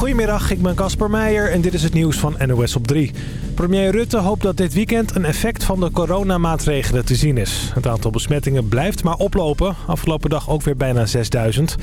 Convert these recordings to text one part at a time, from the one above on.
Goedemiddag, ik ben Casper Meijer en dit is het nieuws van NOS op 3. Premier Rutte hoopt dat dit weekend een effect van de coronamaatregelen te zien is. Het aantal besmettingen blijft maar oplopen. Afgelopen dag ook weer bijna 6000.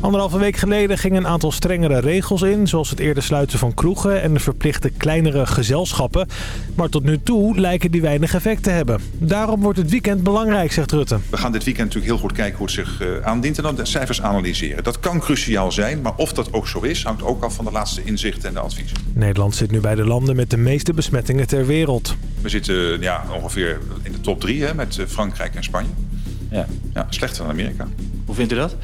Anderhalve week geleden gingen een aantal strengere regels in... zoals het eerder sluiten van kroegen en de verplichte kleinere gezelschappen. Maar tot nu toe lijken die weinig effect te hebben. Daarom wordt het weekend belangrijk, zegt Rutte. We gaan dit weekend natuurlijk heel goed kijken hoe het zich uh, aandient... en dan de cijfers analyseren. Dat kan cruciaal zijn, maar of dat ook zo is... hangt ook af van de laatste inzichten en de adviezen. Nederland zit nu bij de landen met de meeste besmettingen ter wereld. We zitten ja, ongeveer in de top drie hè, met eh, Frankrijk en Spanje. Ja. Ja, slechter dan Amerika. Hoe vindt u dat?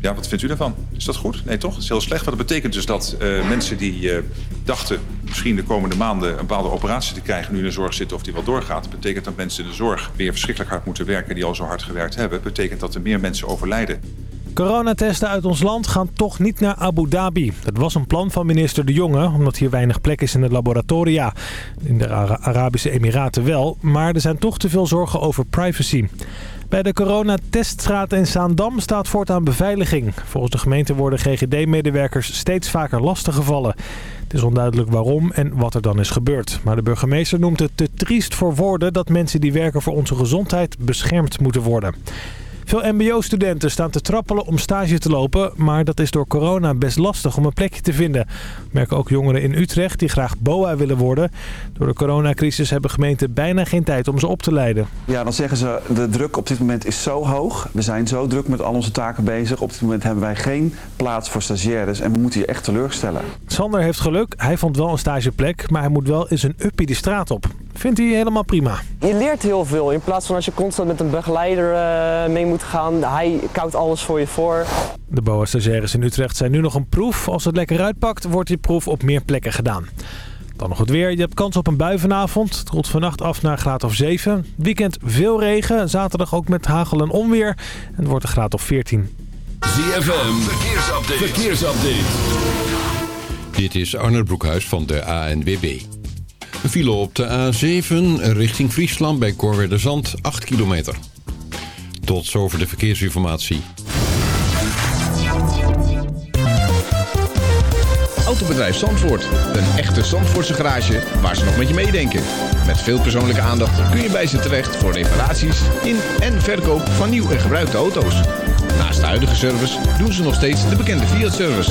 Ja, wat vindt u daarvan? Is dat goed? Nee, toch? Het is heel slecht. Want dat betekent dus dat uh, mensen die uh, dachten misschien de komende maanden een bepaalde operatie te krijgen... nu in de zorg zitten of die wel doorgaat. Dat betekent dat mensen in de zorg weer verschrikkelijk hard moeten werken... die al zo hard gewerkt hebben. Dat betekent dat er meer mensen overlijden. Coronatesten uit ons land gaan toch niet naar Abu Dhabi. Dat was een plan van minister De Jonge, omdat hier weinig plek is in de laboratoria. In de Arabische Emiraten wel, maar er zijn toch te veel zorgen over privacy. Bij de coronateststraat in Zaandam staat voortaan beveiliging. Volgens de gemeente worden GGD-medewerkers steeds vaker lastiggevallen. Het is onduidelijk waarom en wat er dan is gebeurd. Maar de burgemeester noemt het te triest voor woorden dat mensen die werken voor onze gezondheid beschermd moeten worden. Veel mbo-studenten staan te trappelen om stage te lopen, maar dat is door corona best lastig om een plekje te vinden. Merken ook jongeren in Utrecht die graag BOA willen worden. Door de coronacrisis hebben gemeenten bijna geen tijd om ze op te leiden. Ja, dan zeggen ze de druk op dit moment is zo hoog. We zijn zo druk met al onze taken bezig. Op dit moment hebben wij geen plaats voor stagiaires en we moeten je echt teleurstellen. Sander heeft geluk. Hij vond wel een stageplek, maar hij moet wel eens een uppie de straat op. Vindt hij helemaal prima. Je leert heel veel in plaats van als je constant met een begeleider uh, mee moet gaan. Hij koudt alles voor je voor. De BOA-stagiaires in Utrecht zijn nu nog een proef. Als het lekker uitpakt, wordt die proef op meer plekken gedaan. Dan nog het weer. Je hebt kans op een bui vanavond. Het rolt vannacht af naar graad of 7. Weekend veel regen. Zaterdag ook met hagel en onweer. En het wordt een graad of 14. ZFM. Verkeersupdate. Verkeersupdate. Dit is Arnold Broekhuis van de ANWB. File op de A7 richting Friesland bij Korwerderzand 8 kilometer. Tot zover de verkeersinformatie. Autobedrijf Zandvoort. Een echte Zandvoortse garage waar ze nog met je meedenken. Met veel persoonlijke aandacht kun je bij ze terecht voor reparaties in en verkoop van nieuw en gebruikte auto's. Naast de huidige service doen ze nog steeds de bekende Fiat-service.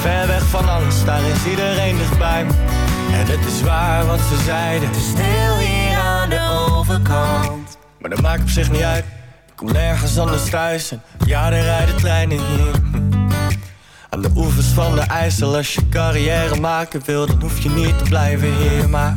Ver weg van alles, daar is iedereen dichtbij. En het is waar wat ze zeiden. Te stil hier aan de overkant. Maar dat maakt op zich niet uit. Ik kom nergens anders thuis. En ja, er rijden treinen hier aan de oevers van de IJssel, als je carrière maken wil, dan hoef je niet te blijven hier. Maar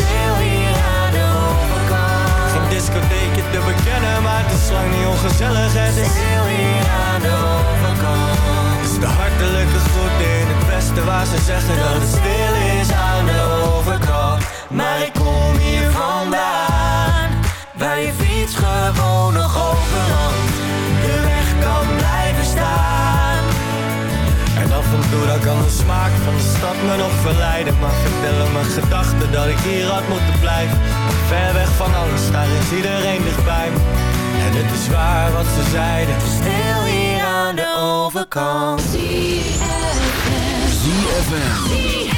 geen discotheekje te bekennen, maar het is lang niet ongezellig. Het is Stil hier aan de overkant. is de hartelijke groet in het westen waar ze zeggen dat het stil is aan de overkant. Maar ik kom hier vandaan Waar je fiets gewoon nog open En toe dan kan. De smaak van de stad me nog verleiden. Maar vertellen mijn gedachten dat ik hier had moeten blijven. Ver weg van alles, daar is iedereen dichtbij me. En het is waar wat ze zeiden. Stil hier aan de overkant. ZFM.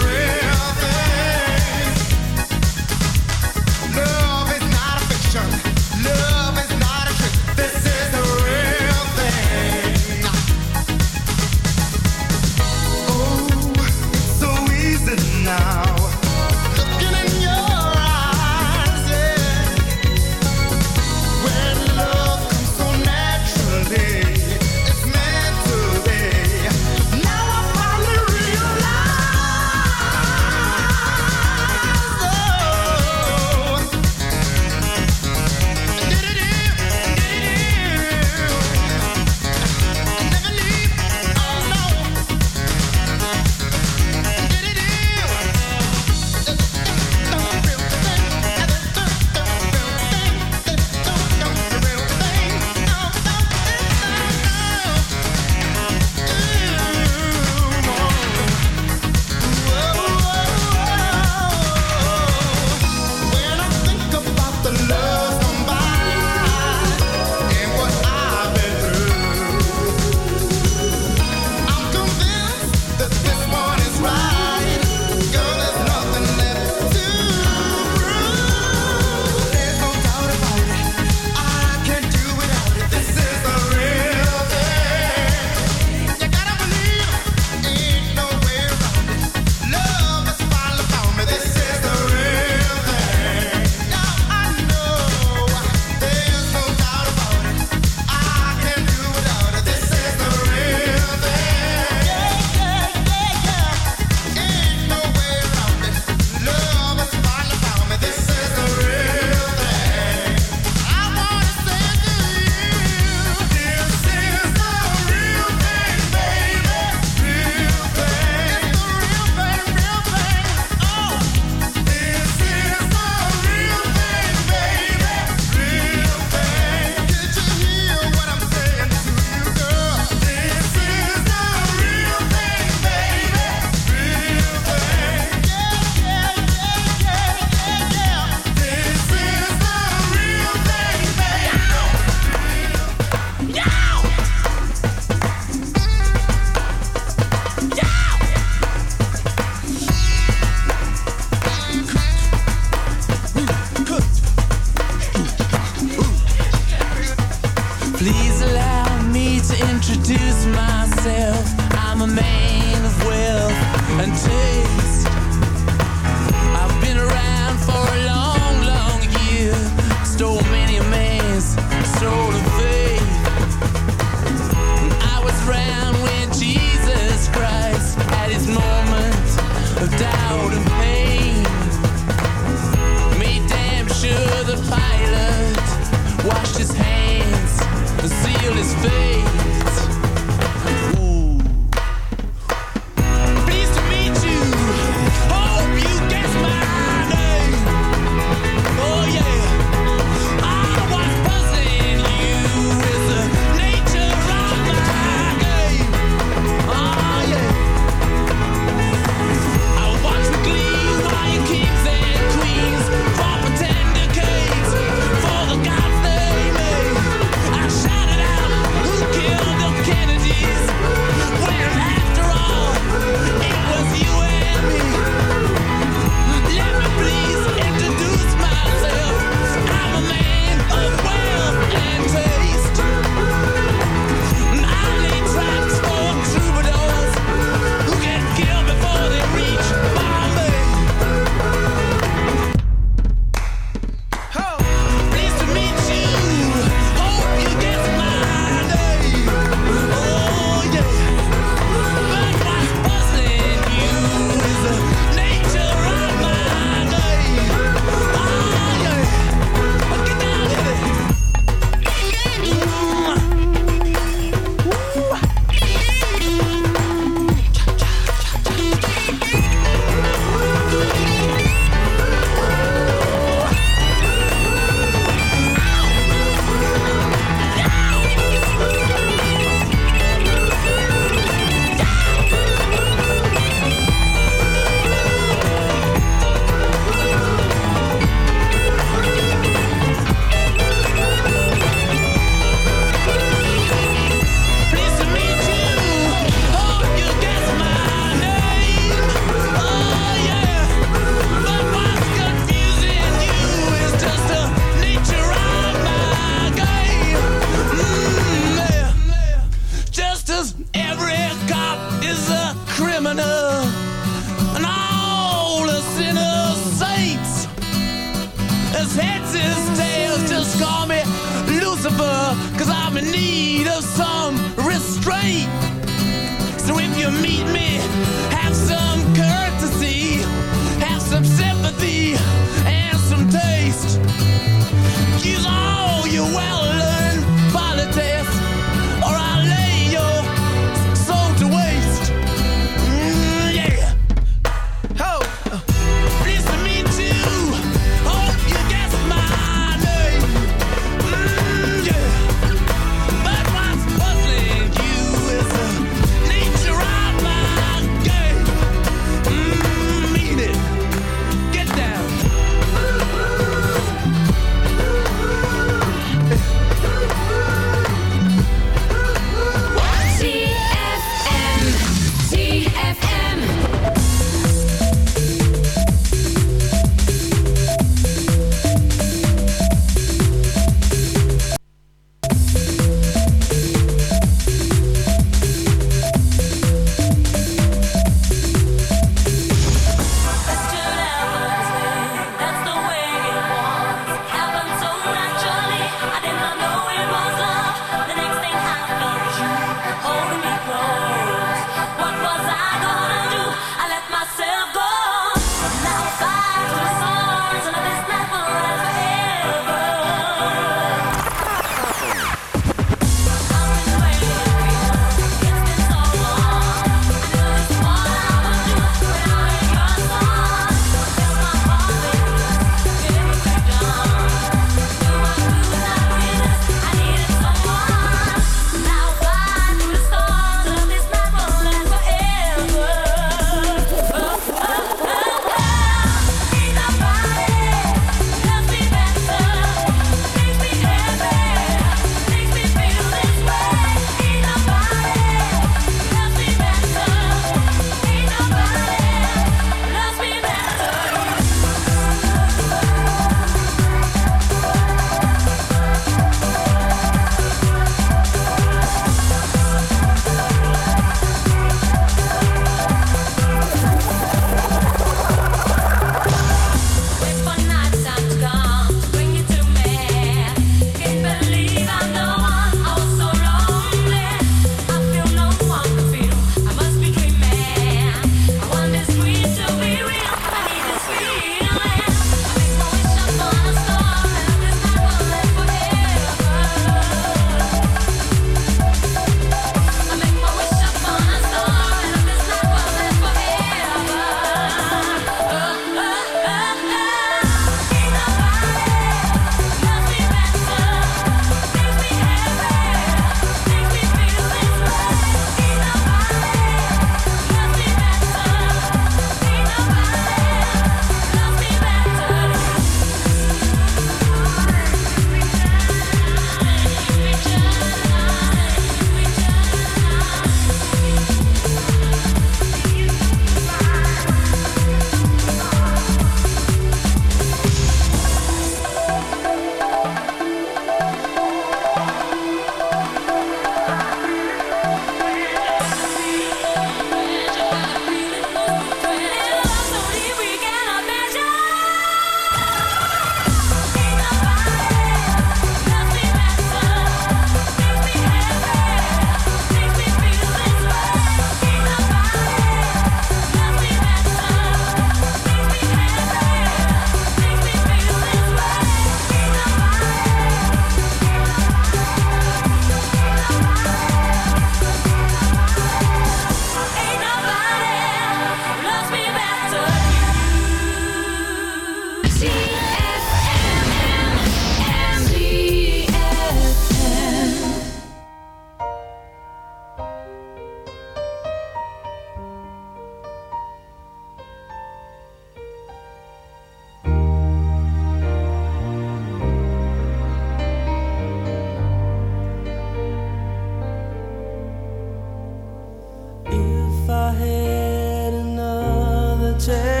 take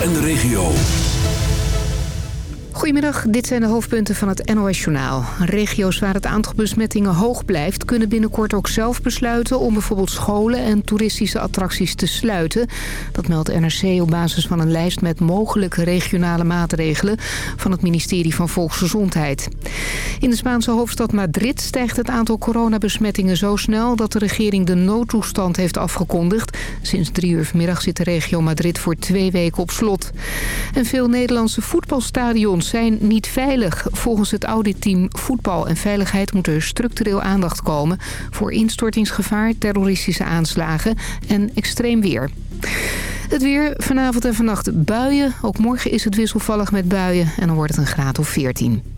en de regio. Goedemiddag, dit zijn de hoofdpunten van het NOS-journaal. Regio's waar het aantal besmettingen hoog blijft... kunnen binnenkort ook zelf besluiten om bijvoorbeeld scholen en toeristische attracties te sluiten. Dat meldt NRC op basis van een lijst met mogelijke regionale maatregelen... van het ministerie van Volksgezondheid. In de Spaanse hoofdstad Madrid stijgt het aantal coronabesmettingen zo snel... dat de regering de noodtoestand heeft afgekondigd. Sinds drie uur vanmiddag zit de regio Madrid voor twee weken op slot. En veel Nederlandse voetbalstadions zijn niet veilig. Volgens het auditteam Voetbal en Veiligheid moet er structureel aandacht komen... voor instortingsgevaar, terroristische aanslagen en extreem weer. Het weer, vanavond en vannacht buien. Ook morgen is het wisselvallig met buien en dan wordt het een graad of 14.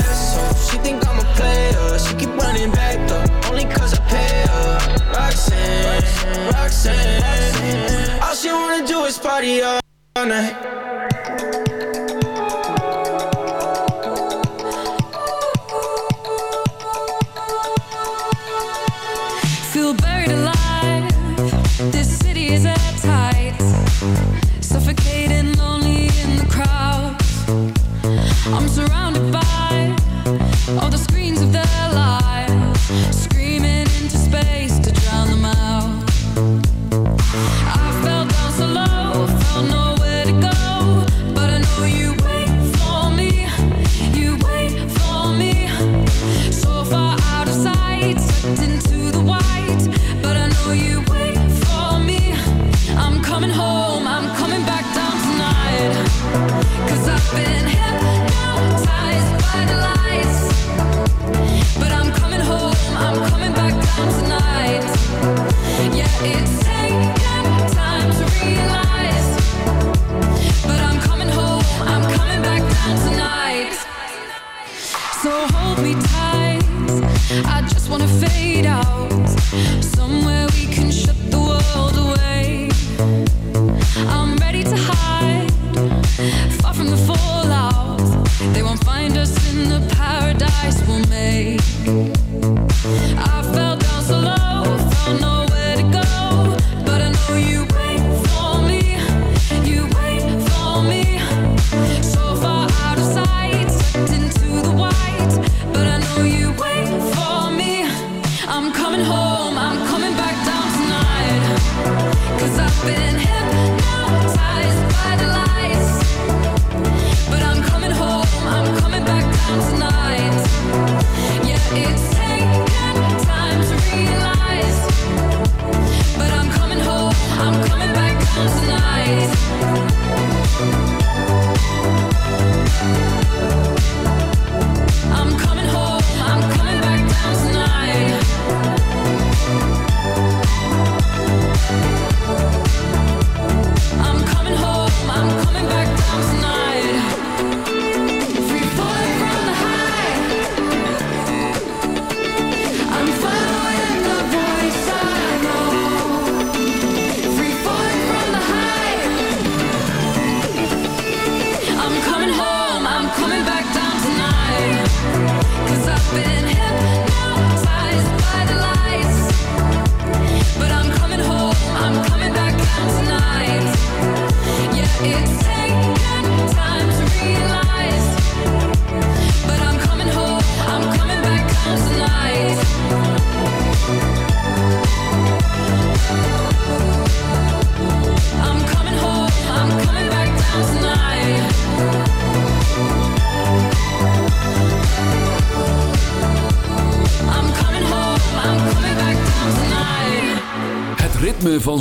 Roxanne. All she wanna do is party all night. Feel buried alive. This city is at. Suffocating, lonely in the crowd. I'm surrounded by all the screens of their lives,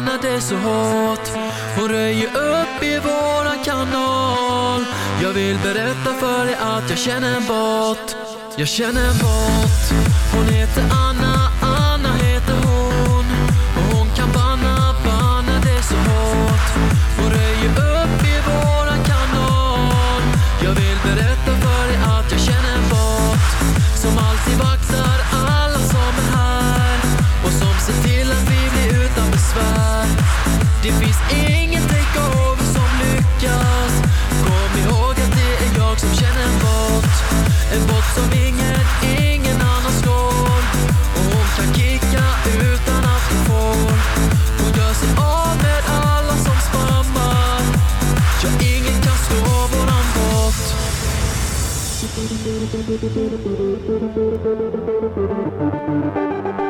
banna, så hårt. Hon röjer upp i våran kanal. Jag vill berätta för dig att jag känner en bot. Jag känner en bot. Hon heter Anna Thank you.